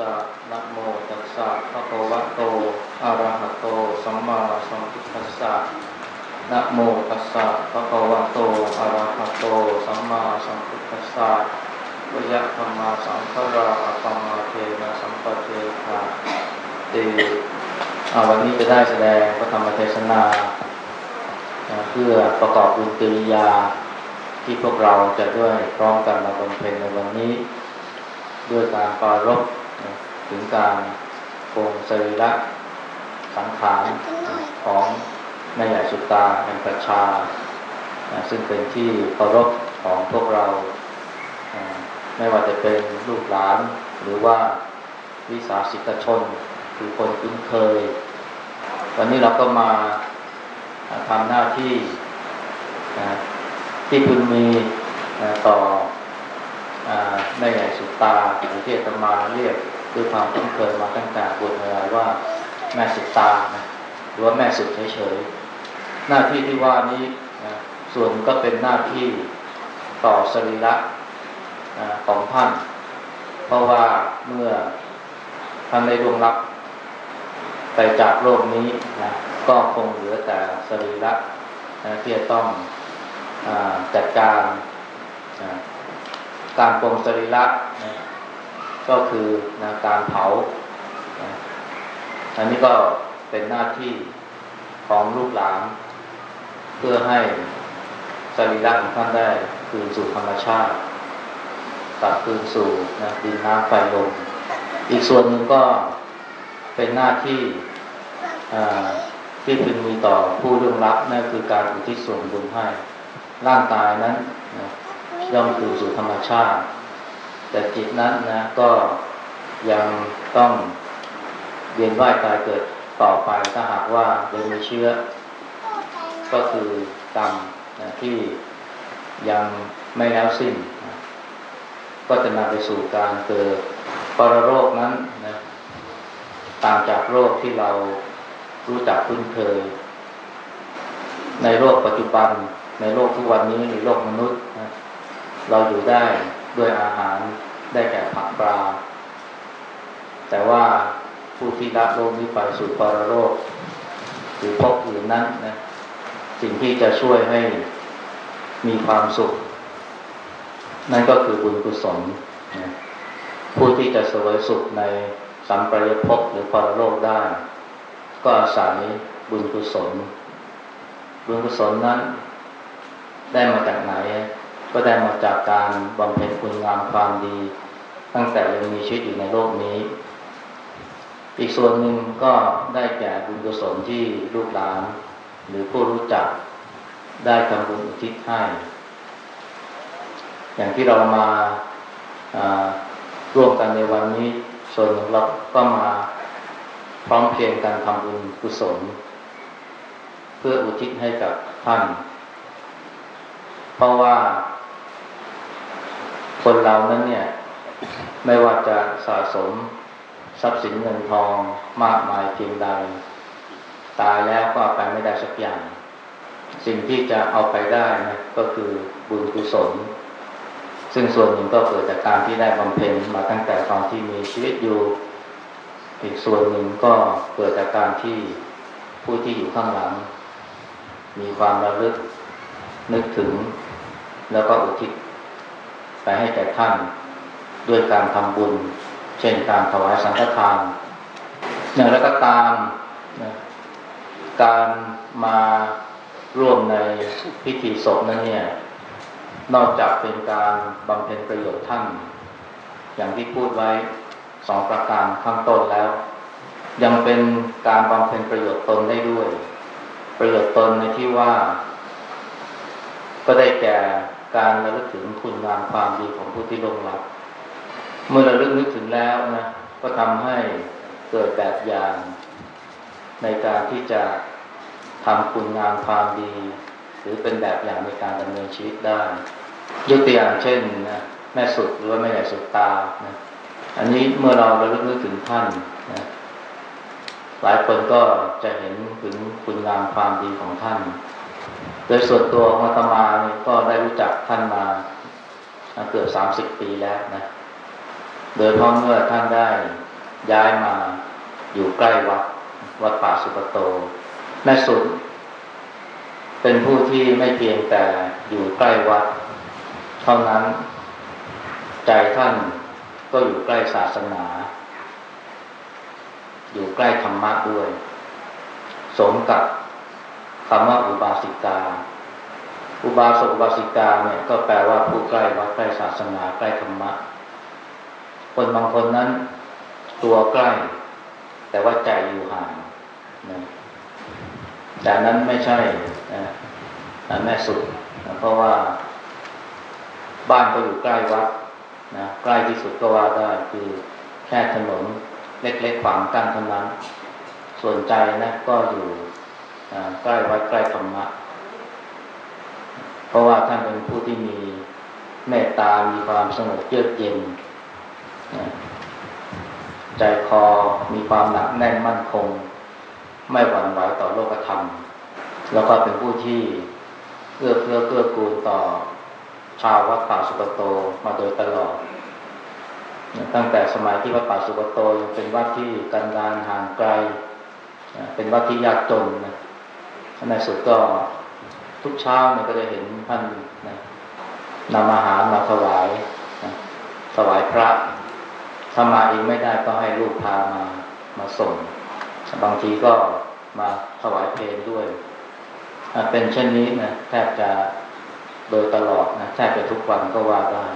สะนะโมตัสสะภะคะวะโตอะระหะโตสัมมาสัมพุทธัสสะนะโมตัสสะภะคะวะโตอะระหะโตสัมมาสัมพุทธัสสะวยะธรรมาสังฆราอะปัมาเทนะสัมปะเทภะติวันนี้จะได้แสดงพระธรรมเทศนา เพื่อประกอบบุญกิริยาที่พวกเราจะด้วยพร้อมกันมาบำเพ็ญในวันนี้ ด้วยการปารบ ถึงการคงสรีระสังขารของแม่ใหญ่สุตาแห่งประชา ซึ่งเป็นที่เคารพของพวกเรา ไม่ว่าจะเป็นลูกหลาน หรือว่าวิสาสิกชนคือคนคุ้นเคย วันนี้เราก็มาทำหน้าที่ที่คุณมีต่ออาแม่ใหญ่สุตาหรือที่ตมาเรียก ด้วยความคุ้นเคยมาตั้งแต่บทเวลาว่าแม่สุดตานะหรือว่าแม่สุดเฉยๆหน้าที่ที่ว่านี้นะส่วนก็เป็นหน้าที่ต่อสรีระนะของท่าน เพราะว่าเมื่อท่านได้ร่วงรับไปจากโลกนี้นะก็คงเหลือแต่สรีระนะที่จะต้องอจัดการนะการปรงสรีระนะ ก็คือนะการเผาอันนี้ก็เป็นหน้าที่ของลูกหลาน เพื่อให้สรีระของท่านได้คืนสู่ธรรมชาติกลับคืนสู่นะดินน้ำไฟลมอีกส่วนหนึ่งก็เป็นหน้าที่ที่พึงมีต่อผู้ร่วงรับนั่นคือการอุทิศส่วนบุญให้ร่างกายนั้นนะย่อมคืนสู่ธรรมชาติ แต่จิตนั้นนะก็ยังต้องเวียนว่ายตายเกิดต่อไปถ้าหากว่ายังมีเชื้อ ก็คือกรรมนะที่ยังไม่แล้วสิ้นนะก็จะนำไปสู่การเกิดปรโรคนั้นนะต่างจากโรคที่เรารู้จักคุ้นเคย ในโลกปัจจุบัน ในโลกทุกวันนี้ในโลกมนุษย์นะเราอยู่ได้ ด้วยอาหารได้แก่ผักปลา แต่ว่าผู้ที่รับโลกนี้ไปสู่ปรโลกหรือพบอื่นนั้นนะสิ่งที่จะช่วยให้มีความสุข นั่นก็คือบุญกุศลนะผู้ที่จะสวยสุขในสัมปรายภพหรือปรโลกได้ ก็อาศัยบุญกุศล บุญกุศลนั้นได้มาจากไหน ก็ได้มาจากการบำเพ็ญคุณงามความดี ตั้งแต่ยังมีชีวิตอยู่ในโลกนี้ อีกส่วนหนึ่งก็ได้แก่บุญกุศลที่ลูกหลาน หรือผู้รู้จักได้ทำบุญอุทิศให้อย่างที่เรามาร่วมกันในวันนี้ส่วนหนึ่งเราก็มาพร้อมเพรียงกันทำบุญกุศล เพื่ออุทิศให้กับท่าน เพราะว่า คนเรานั้นเนี่ย ไม่ว่าจะสะสมทรัพย์สินเงินทองมากมายเพียงใด ตายแล้วก็ไปไม่ได้สักอย่าง สิ่งที่จะเอาไปได้นะก็คือบุญกุศล ซึ่งส่วนหนึ่งก็เกิดจากการที่ได้บำเพ็ญมาตั้งแต่ตอนที่มีชีวิตอยู่ อีกส่วนหนึ่งก็เกิดจากการที่ผู้ที่อยู่ข้างหลัง มีความระลึกนึกถึง แล้วก็อุทิศ ให้แก่ท่านด้วยการทำบุญ เช่นการถวายสังฆทาน อย่างไรก็ตามนะการมาร่วมในพิธีศพนั้นเนี่ย นอกจากเป็นการบำเพ็ญประโยชน์ท่าน อย่างที่พูดไว้สองประการข้างต้นแล้ว ยังเป็นการบำเพ็ญประโยชน์ตนได้ด้วย ประโยชน์ตนในที่ว่า ก็ได้แก่ การระลึกถึงคุณงามความดีของผู้ที่ลงรับ เมื่อระลึกนึกถึงแล้วนะก็ทำให้เกิดแบบอย่าง ในการที่จะทำคุณงามความดี หรือเป็นแบบอย่างในการดำเนินชีวิตได้ยกตัวอย่างเช่นนะแม่สุดหรือว่าแม่ใหญ่สุดตานะอันนี้เมื่อเราระลึกนึกถึงท่านนะหลายคนก็จะเห็นถึงคุณงามความดีของท่าน ดยส่วนตัวของอาตมาก็ได้รู้จักท่านมาเกือบสามสิบปีแล้วนะ โดยพราะเมื่อท่านได้ย้ายมาอยู่ใกล้วัด วัดป่าสุกโต แม่สุด เป็นผู้ที่ไม่เพียงแต่อยู่ใกล้วัด เท่านั้น ใจท่านก็อยู่ใกล้ศาสนา อยู่ใกล้ธรรมะด้วย สมกับ คำว่าอุบาสิกา อุบาสกอุบาสิกาเนี่ยก็แปลว่าผู้ใกล้วัดใกล้ศาสนาใกล้ธรรมะ คนบางคนนั้น ตัวใกล้ แต่ว่าใจอยู่ห่างนะแต่นั้นไม่ใช่นะแม่สุดนะเพราะว่า บ้านก็อยู่ใกล้วัดนะใกล้ที่สุดก็ว่าได้คือแค่ถนนเล็กๆขวางกั้นเท่านั้น ส่วนใจนะก็อยู่ ใกล้วัดใกล้ธรรมะ เพราะว่าท่านเป็นผู้ที่มีเมตตา มีความสงบเยือกเย็น ใจคอมีความหนักแน่นมั่นคง ไม่หวั่นไหวต่อโลกธรรม แล้วก็เป็นผู้ที่เอื้อเฟื้อเกื้อกูลต่อชาววัดป่าสุกโตมาโดยตลอด ตั้งแต่สมัยที่วัดป่าสุกโตยังเป็นวัดที่กันดานห่างไกล เป็นวัดที่ยากจนนะ ในสุดก็ทุกเช้าเนี่ยก็จะเห็นท่านนะนำอาหารมาถวายนะถวายพระถ้ามาเองไม่ได้ก็ให้ลูกพามามาส่ง บางทีก็มาถวายเพลงด้วย เป็นเช่นนี้นะแทบจะโดยตลอดนะแทบจะทุกวันก็ว่าได้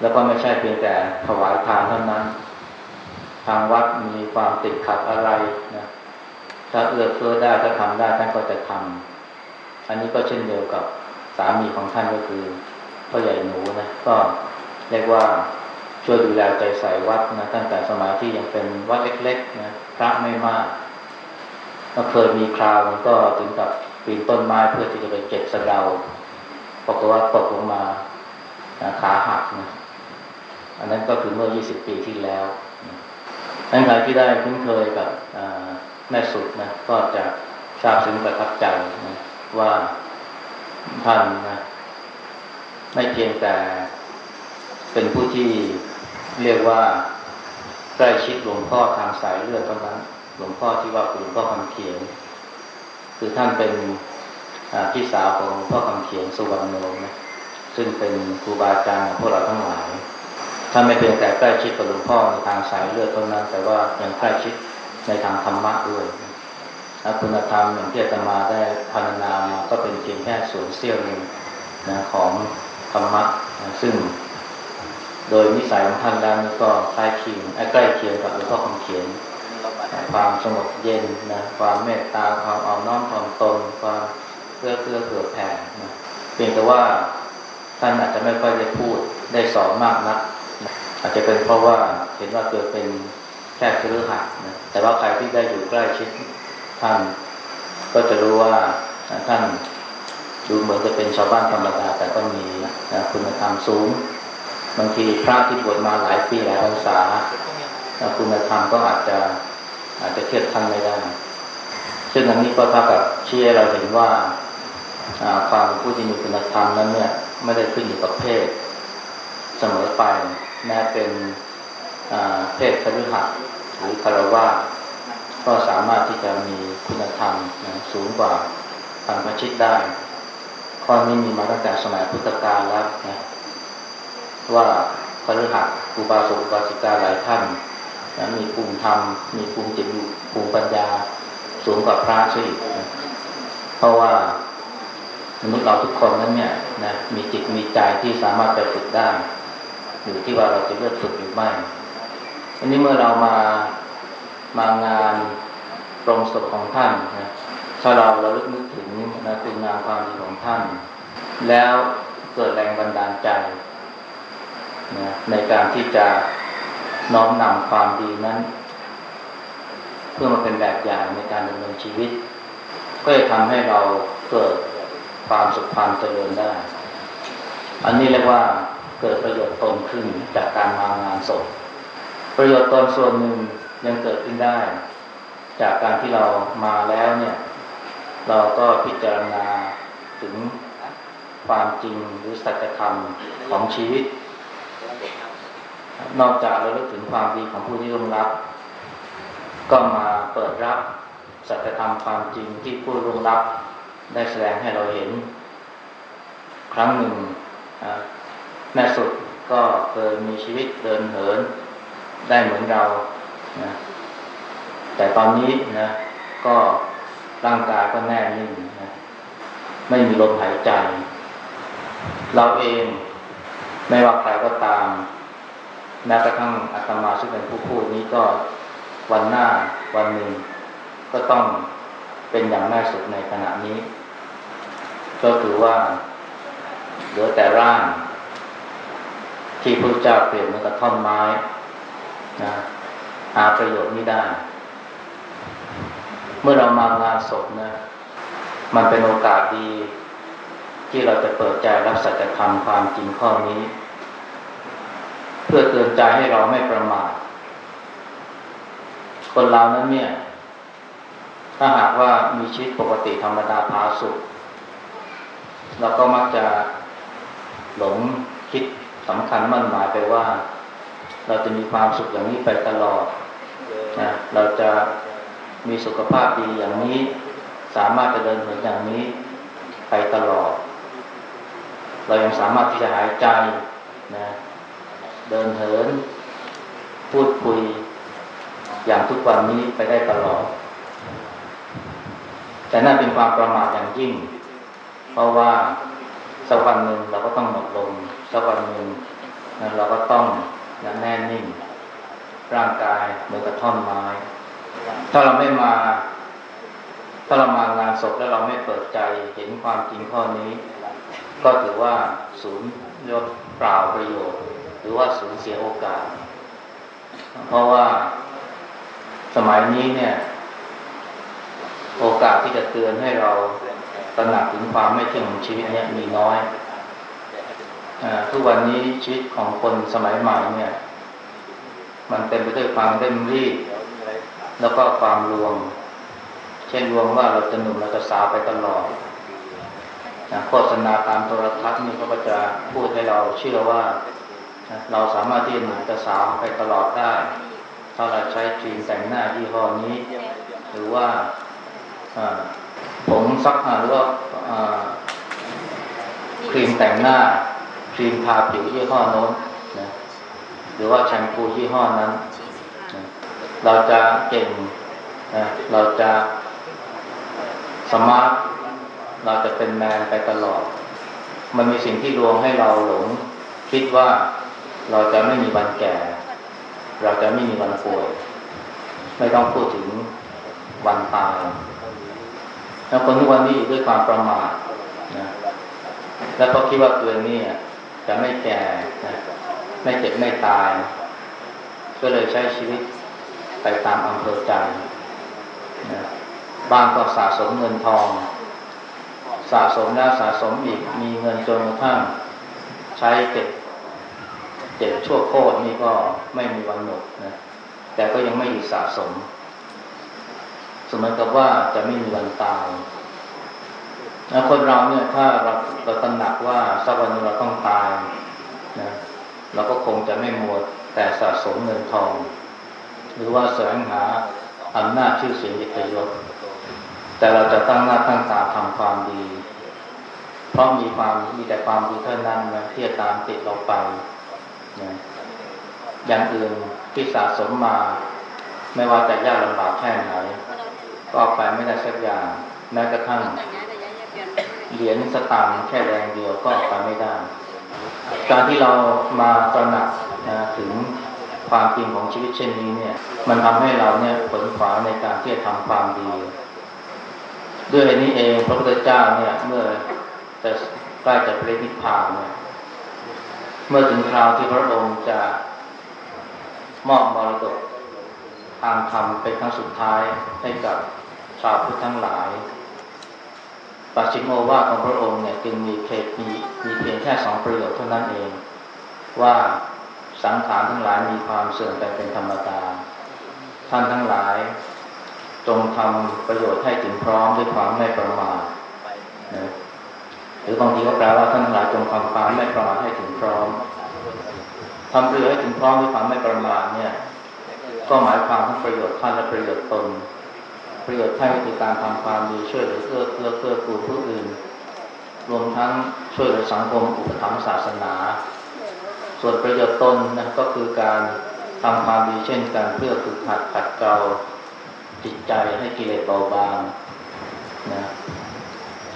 แล้วก็ไม่ใช่เพียงแต่ถวายทานเท่านั้น ทางวัดมีความติดขัดอะไรนะ ถ้าเอื้อเฟื้อได้ถ้าทำได้ท่านก็จะทำอันนี้ก็เช่นเดียวกับสามีของท่านก็คือพ่อใหญ่หนูนะก็เรียกว่าช่วยดูแลใจใส่วัดนะตั้งแต่สมัยที่ยังเป็นวัดเล็กๆนะพระไม่มากก็เคยมีคราวก็ถึงกับปีนต้นไม้เพื่อที่จะไปเก็บสะเดาปรากฏว่าตกลงมาขาหักนะอันนั้นก็คือเมื่อ 20 ปีที่แล้วท่านใครที่ได้คุ้นเคยกับ แม่สุดนะก็จะทราบซึ้งประทับใจนะว่าท่านนะไม่เพียงแต่เป็นผู้ที่เรียกว่าใกล้ชิดหลวงพ่อทางสายเลือดเท่านั้นหลวงพ่อที่ว่าหลวงพ่อคำเขียน คือท่านเป็นพี่สาวของพ่อคำเขียนสุวรรณโนนะซึ่งเป็นครูบาอาจารย์ของพวกเราทั้งหลายท่านไม่เพียงแต่ใกล้ชิดกับหลวงพ่อในทางสายเลือดเท่านั้น แต่ว่ายังใกล้ชิด ในทางธรรมะด้วยคุณธรรมอย่างที่อาตมาได้พัฒนามาก็เป็นเพียงแค่ส่วนเสี้ยวหนึ่งนะของธรรมะนะซึ่ง โดยนิสัยของท่านแล้วก็ใกล้เคียงใกล้เคียงกับหลวงพ่อคำเขียน ความสงบเย็นนะความเมตตาความอ่อนน้อมถ่อมตนความเพื่อเพื่อเผื่อแผ่นะเพียงแต่ว่าท่านอาจจะไม่ค่อยได้พูดได้สอนมากนักอาจจะเป็นเพราะว่าเห็นว่าเกิดเป็น แค่คือหักนะแต่ว่าใครที่ได้อยู่ใกล้ชิดท่านก็จะรู้ว่าท่านดูเหมือนจะเป็นชาวบ้านธรรมดาแต่ก็มีนะคุณธรรมสูง บางทีพระที่บวชมาหลายปีหลายพรรษาคุณธรรมก็อาจจะอาจจะเทียบท่านไม่ได้ ซึ่งอันนี้ก็เท่ากับชี้ให้เราเห็นว่าความผู้ที่มีคุณธรรมนั้นเนี่ยไม่ได้ขึ้นอยู่กับเพศเสมอไปแม้เป็นเพศคฤหัสถ์ หรือคารวะก็สามารถที่จะมีคุณธรรมนะสูงกว่าพันพชิตได้ ข้อนี้มีมาตั้งแต่สมัยพุทธกาลแล้วนะว่าคฤหัสถ์ครูบาสกบาสิกาหลายท่านนะมีภูมิธรรม มีภูมิจิตภูมิปัญญาสูงกว่าพระซะอีกนะเพราะว่ามนุษย์เราทุกคนนั้นเนี่ยนะมีจิตมีใจที่สามารถไปฝึกได้ อยู่ที่ว่าเราจะเลือกฝึกหรือไม่ อันนี้เมื่อเรามามางานตรงศพของท่านนะถ้าเราเราลึกนึกถึงนะคุณงามความดีของท่าน แล้วเกิดแรงบันดาลใจนะในการที่จะน้อมนำความดีนั้น เพื่อมาเป็นแบบอย่างในการดำเนินชีวิต ก็จะทำให้เราเกิดความสุขความเจริญได้ อันนี้เรียกว่าเกิดประโยชน์ตนขึ้นจากการมางานศพ ประโยชน์ตนส่วนหนึ่งยังเกิดขึ้นได้ จากการที่เรามาแล้วเนี่ย เราก็พิจารณาถึงความจริงหรือสัจธรรมของชีวิต นอกจากเราลึกถึงความดีของผู้ที่ร่วมรับ ก็มาเปิดรับสัจธรรมความจริงที่ผู้ร่วมรับได้แสดงให้เราเห็น ครั้งหนึ่งแม่สุดก็เคยมีชีวิตเดินเหิน ได้เหมือนเรานะแต่ตอนนี้นะก็ร่างกายก็แน่นิ่งนะไม่มีลมหายใจ เราเองไม่ว่าใครก็ตามแม้กระทั่งอาตมาซึ่งเป็นผู้พูดนี้ก็วันหน้าวันหนึ่ง ก็ต้องเป็นอย่างแม่สุดในขณะนี้ ก็คือว่าเหลือแต่ร่าง ที่พระเจ้าเปลี่ยนเหมือนกับท่อนไม้ นะหาประโยชน์ไม่ได้ เมื่อเรามางานศพนะ มันเป็นโอกาสดี ที่เราจะเปิดใจรับสัจธรรมความจริงข้อนี้ เพื่อเตือนใจให้เราไม่ประมาทคนเรานั้นเนี่ย ถ้าหากว่ามีชีวิตปกติธรรมดาพาสุขเราก็มักจะหลงคิดสำคัญมั่นหมายไปว่า เราจะมีความสุขอย่างนี้ไปตลอดนะเราจะมีสุขภาพดีอย่างนี้ สามารถจะเดินเหินอย่างนี้ไปตลอด เรายังสามารถที่จะหายใจนะเดินเหิน พูดคุย อย่างทุกวันนี้ไปได้ตลอด แต่นั่นเป็นความประมาทอย่างยิ่ง เพราะว่าสักวันหนึ่งเราก็ต้องหมดลมสักวันหนึ่งเราก็ต้อง แน่นิ่ง ร่างกายเหมือนกับท่อนไม้ ถ้าเราไม่มา ถ้าเรามางานศพแล้วเราไม่เปิดใจเห็นความจริงข้อนี้ ก็ถือว่าศูนย์ยศเปล่าประโยชน์ หรือว่าสูญเสียโอกาส เพราะว่าสมัยนี้เนี่ย โอกาสที่จะเตือนให้เราตระหนักถึงความไม่เที่ยงของชีวิตเนี่ยมีน้อย ทุกวันนี้ชีวิตของคนสมัยใหม่เนี่ย มันเต็มไปด้วยความเร่งรีบแล้วก็ความรวม เช่นรวมว่าเราจะหนุ่มเราจะสาวไปตลอดนะโฆษณาตามโทรทัศน์นี่เขาก็จะพูดให้เราเชื่อว่า เราสามารถที่จะหนุ่มจะสาวไปตลอดได้ถ้าเราใช้ครีมแต่งหน้ายี่ห้อนี้ หรือว่าผมซักหรือว่าครีมแต่งหน้า ครีมทาผิวยี่ห้อโน้นนะหรือว่าแชมพูยี่ห้อนั้นนะเราจะเก่งนะเราจะสมาร์ทเราจะเป็นแมนไปตลอด มันมีสิ่งที่ลวงให้เราหลง คิดว่าเราจะไม่มีวันแก่ เราจะไม่มีวันป่วย ไม่ต้องพูดถึงวันตายแล้วคนทุกวันนี้อยู่ด้วยความประมาทนะแล้วก็คิดว่าตัวนี้ จะไม่แก่นะไม่เจ็บไม่ตาย ก็เลยใช้ชีวิตไปตามอำเภอใจนะบางก็สะสมเงินทอง สะสมแล้วสะสมอีกมีเงินจนกระทั่งใช้เจ็บเจ็บชั่วโคตรนี่ก็ไม่มีวันหมดนะแต่ก็ยังไม่หยุดสะสม สมมติกับว่าจะไม่มีวันตาย นะคนเราเนี่ยถ้าเราเราตระหนักว่าสักวันนึงเราต้องตายนะเราก็คงจะไม่หมัวแต่สะสมเงินทอง หรือว่าแสวงหาอำนาจชื่อเสียงอิทธิยศแต่เราจะตั้งหน้าตั้งตาทำความดี เพราะมีความมีแต่ความดีเท่านั้นนะที่จะตามติดเราไปนะอย่างอื่นที่สะสมมา ไม่ว่าจะยากลำบากแค่ไหน ก็ไปไม่ได้สักอย่างแม้กระทั่ง เหรียญสตางค์แค่แรงเดียวก็ไปไม่ได้ การที่เรามาตระหนักนะถึงความจริงของชีวิตเช่นนี้เนี่ย มันทำให้เราเนี่ยผลขวาในการที่จะทำความดี ด้วยนี้เองพระพุทธเจ้าเนี่ย เมื่อจะใกล้จะเปรินิพพานเนี่ยเมื่อถึงคราวที่พระองค์จะมอบมรดกทางธรรมเป็นครั้งสุดท้ายให้กับชาวพุทธทั้งหลาย ปัจฉิมโอวาของพระองค์เนี่ยจึงมีเขตมีมีเพียงแค่สองประโยชน์เท่านั้นเอง ว่าสังขารทั้งหลายมีความเสื่อมไปเป็นธรรมดาท่านทั้งหลาย จงทำประโยชน์ให้ถึงพร้อมด้วยความไม่ประมาทนะหรือบางทีก็แปลว่าท่านทั้งหลายจงทำความไม่ประมาทให้ถึงพร้อมทำประโยชน์ให้ถึงพร้อมด้วยความไม่ประมาทเนี่ย ก็หมายความทั้งประโยชน์ท่านและประโยชน์ตน ประโยชน์ท่านคือการทำความดีช่วยเหลือเอื้อเฟื้อเกื้อกูผู้อื่น รวมทั้งช่วยเหลือสังคมอุปถัมภ์ศาสนา ส่วนประโยชน์ตนนะก็คือการทำความดีเช่นกันเพื่อฝึกหัดขัดเกลาจิตใจให้กิเลสเบาบางนะ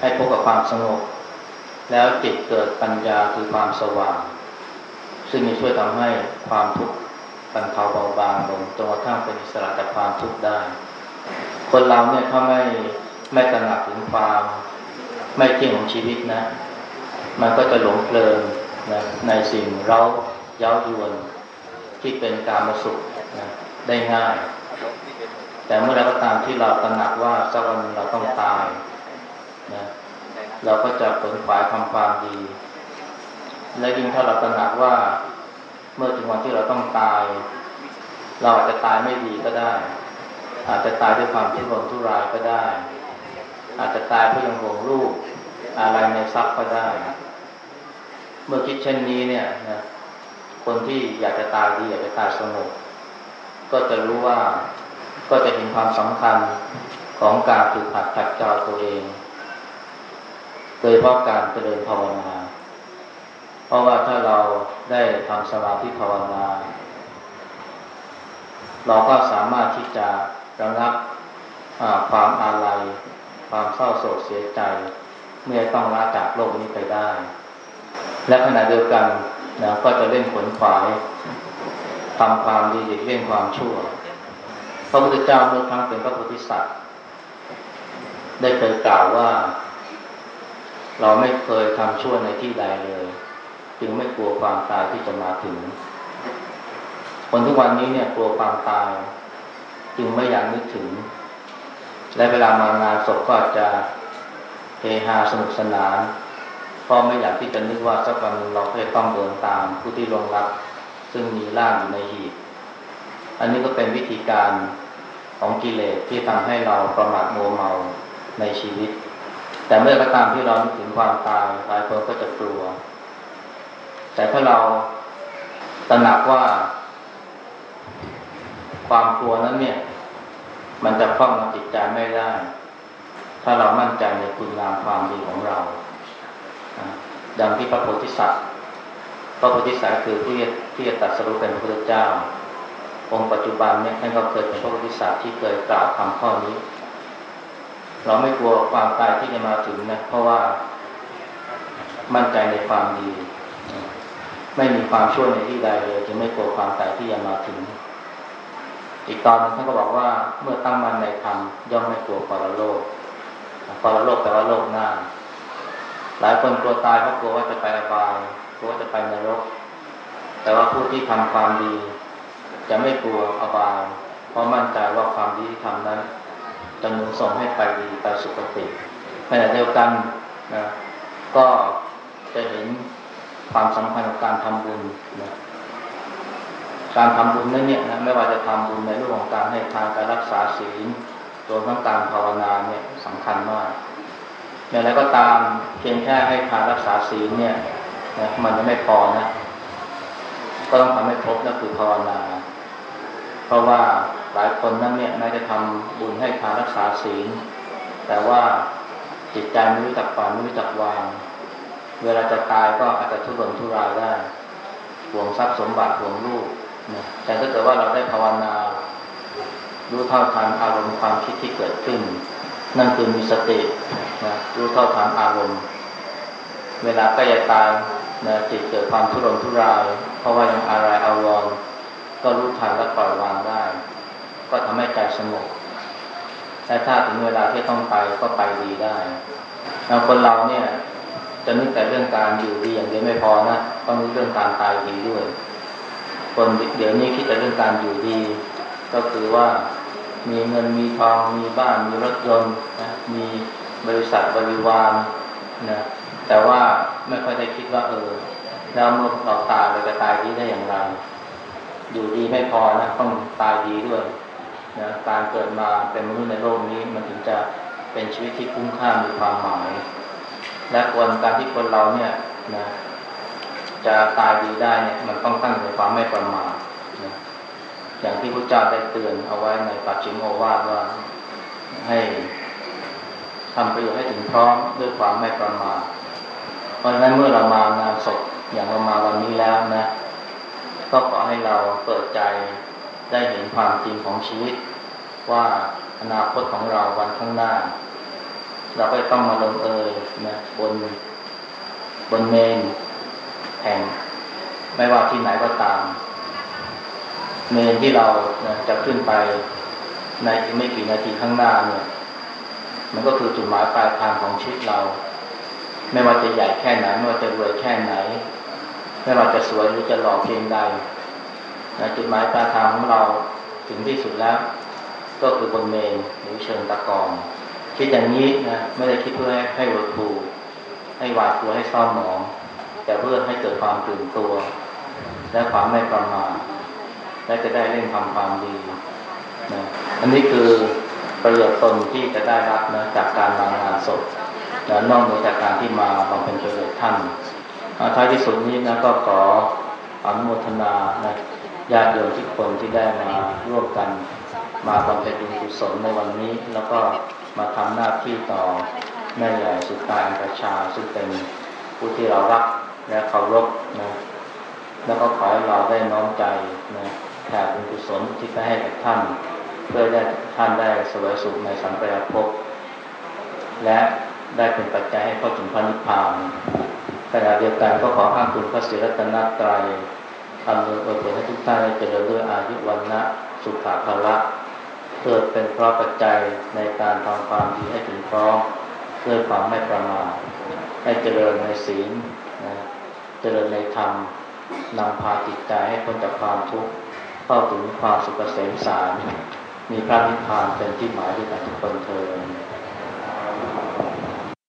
ให้พบกับความสงบแล้วจิตเกิดปัญญาคือความสว่าง ซึ่งจะช่วยทำให้ความทุกข์บรรเทาเบาบางลงจนกระทั่งเป็นอิสระจากความทุกข์ได้ คนเราเนี่ยถ้าไม่ไม่ตระหนักถึงความ ไม่เที่ยงของชีวิตนะ มันก็จะหลงเพลินนะในสิ่งเราเย้ายวนที่เป็นการมาสุขนะได้ง่าย แต่เมื่อไรก็ตามที่เราตระหนักว่าสักวันเราต้องตายนะเราก็จะผลฝ่ายทำความดี และยิ่งถ้าเราตระหนักว่าเมื่อถึงวันที่เราต้องตาย เราอาจจะตายไม่ดีก็ได้ อาจจะตายด้วยความทุรนทุรายก็ได้ อาจจะตายเพราะยังห่วงลูกอะไรในทรัพย์ก็ได้ เมื่อคิดเช่นนี้เนี่ยนะคนที่อยากจะตายดีอยากจะตายสงบก็จะรู้ว่าก็จะเห็นความสำคัญของการฝึกหัดขัดเกลาตัวเอง โดยเพราะการเจริญภาวนา เพราะว่าถ้าเราได้ทำสมาธิภาวนา เราก็สามารถที่จะ ระงับความอาลัยความเศร้าโศกเสียใจเมื่อต้องลาจากโลกนี้ไปได้ และขณะเดียวกันนะก็จะเล่นขนขวายทำความดีเลี่ยงความชั่วพระพุทธเจ้าเมื่อครั้งเป็นพระโพธิสัตว์ได้เคยกล่าวว่า เราไม่เคยทำชั่วในที่ใดเลย จึงไม่กลัวความตายที่จะมาถึง คนทุกวันนี้เนี่ยกลัวความตาย จึงไม่อยากนึกถึง และเวลามางานศพก็จะเฮฮาสนุกสนานเพราะไม่อยากที่จะนึกว่าสักวันเราจะต้องเดินตามผู้ที่ลงรับ ซึ่งมีร่างอยู่ในหีบอันนี้ก็เป็นวิธีการของกิเลสที่ทำให้เราประมาทโมเมาในชีวิต แต่เมื่อก็ตามที่เราถึงความตายหลายคนก็จะกลัว แต่ถ้าเราตระหนักว่า ความกลัวนั้นเนี่ย มันจะครอบงำจิตใจไม่ได้ ถ้าเรามั่นใจในคุณงามความดีของเราดังที่พระโพธิสัตว์พระโพธิสัตว์คือผู้ที่จะตัดสรุปเป็นพระพุทธเจ้า องค์ปัจจุบันเนี่ยท่านก็เคยเป็นพระโพธิสัตว์ที่เคยกล่าวคำข้อนี้ เราไม่กลัวความตายที่จะมาถึงนะเพราะว่ามั่นใจในความดี ไม่มีความชั่วในที่ใดเลยจึงไม่กลัวความตายที่จะมาถึง อีกตอนนึงท่านก็บอกว่าเมื่อตั้งมั่นในธรรมย่อมไม่กลัวปรโลกปรโลกแปลว่าโลกหน้า หลายคนกลัวตายเพราะกลัวว่าจะไปอบายกลัวว่าจะไปนรก แต่ว่าผู้ที่ทำความดี จะไม่กลัวอบายเพราะมั่นใจว่าความดีที่ทำนั้นจะนุนส่งให้ไปดีไปสุคติขณะเดียวกันนะก็จะเห็นความสำคัญของการทำบุญนะ การทำบุญนั้นเนี่ยนะไม่ว่าจะทำบุญในเรื่องของการให้ทานการรักษาศีลรวมทั้งการภาวนาเนี่ยสำคัญมากอย่างไรก็ตามเพียงแค่ให้ทานรักษาศีลเนี่ยนะมันจะไม่พอนะก็ต้องทำให้ครบนั่นคือภาวนา เพราะว่าหลายคนนั้นเนี่ยแม้จะทำบุญให้ทานรักษาศีล แต่ว่าจิตใจไม่รู้จักฝันไม่รู้จักวาง เวลาจะตายก็อาจจะทุรนทุรายได้ห่วงทรัพย์สมบัติห่วงลูก นะแต่ถ้าเกิดว่าเราได้ภาวนารู้เท่าทันอารมณ์ความคิดที่เกิดขึ้น นั่นคือมีสตินะรู้เท่าทันอารมณ์ เวลาใกล้จะตายนะจิตเกิดความทุรนทุราย เพราะว่ายังอะไรอาวรณ์ก็รู้ทันและปล่อยวางได้ ก็ทำให้ใจสงบแต่ถ้าถึงเวลาที่ต้องไปก็ไปดีได้แล้วคนเราเนี่ยจะนึกแต่เรื่องการอยู่ดีอย่างเดียวไม่พอนะต้องนึกเรื่องการตายดีด้วย คนเดี๋ยวนี้คิดแต่เรื่องการอยู่ดี ก็คือว่ามีเงินมีทองมีบ้านมีรถยนต์นะมีบริษัทบริวารนะแต่ว่าไม่ค่อยได้คิดว่าเออแล้วเมื่อเราตายเราจะตายดีได้อย่างไร อยู่ดีไม่พอนะต้องตายดีด้วยนะการเกิดมาเป็นมนุษย์ในโลกนี้มันถึงจะเป็นชีวิตที่คุ้มค่ามีความหมาย และควรการที่คนเราเนี่ยนะ จะตายดีได้เนี่ยมันต้องตั้งในความไม่ประมาทนะอย่างที่พระเจ้าได้เตือนเอาไว้ในปัจฉิมโอวาทว่าให้ทำประโยชน์ให้ถึงพร้อมด้วยความไม่ประมาทเพราะฉะนั้นเมื่อเรามางานศพอย่างเรามาวันนี้แล้วนะ ก็ขอให้เราเปิดใจได้เห็นความจริงของชีวิต ว่าอนาคตของเราวันข้างหน้า เราก็ต้องมาลงเอยนะบนบนเมน แห่ง ไม่ว่าที่ไหนก็ตาม เมนที่เราจะขึ้นไปในอีกไม่กี่นาทีข้างหน้าเนี่ย มันก็คือจุดหมายปลายทางของชีวิตเรา ไม่ว่าจะใหญ่แค่ไหน ไม่ว่าจะรวยแค่ไหน ไม่ว่าจะสวยหรือจะหล่อเพียงใดนะจุดหมายปลายทางของเราถึงที่สุดแล้ว ก็คือบนเมนหรือเชิงตะกอนคิดอย่างนี้นะไม่ได้คิดเพื่อให้ให้หวดผูให้หวาดกลัวให้เศร้าหมอง แต่เพื่อให้เกิดความตื่นตัว และความไม่ประมาทและจะได้เร่งทำความดีนะอันนี้คือประโยชน์ตนที่จะได้รับนะจากการมางานศพและนอกเหนือจากการที่มาบำเพ็ญประโยชน์ท่านท้ายที่สุดนี้นะก็ขออนุโมทนานะญาติโยมทุกคนที่ได้มาร่วมกัน มาบำเพ็ญบุญกุศลในวันนี้ แล้วก็มาทำหน้าที่ต่อแม่ใหญ่สุดตายประชาซึ่งเป็นผู้ที่เรารัก และเคารพนะแล้วก็ขอให้เราได้น้อมใจนะแผ่บุญกุศลที่ไปให้กับท่าน เพื่อได้ท่านได้สวยสุขในสัมปรายภพและได้เป็นปัจจัยให้เข้าถึงพระนิพพานขณะเดียวกันก็ขออ้างคุณพระศิรัตนตรัยอำนวยอวยพรให้ทุกท่านเจริญด้วยอายุวันนะสุขาภละเกิดเป็นเพราะปัจจัยในการทำความดีให้ถึงพร้อมด้วยความไม่ประมาทให้เจริญในศีล เจริญในธรรมนำพาจิตใจให้พ้นจากความทุกข์เข้าถึงความสุขเกษมสารมีพระนิพพานเป็นที่หมายด้วยกันทุกคนเธอ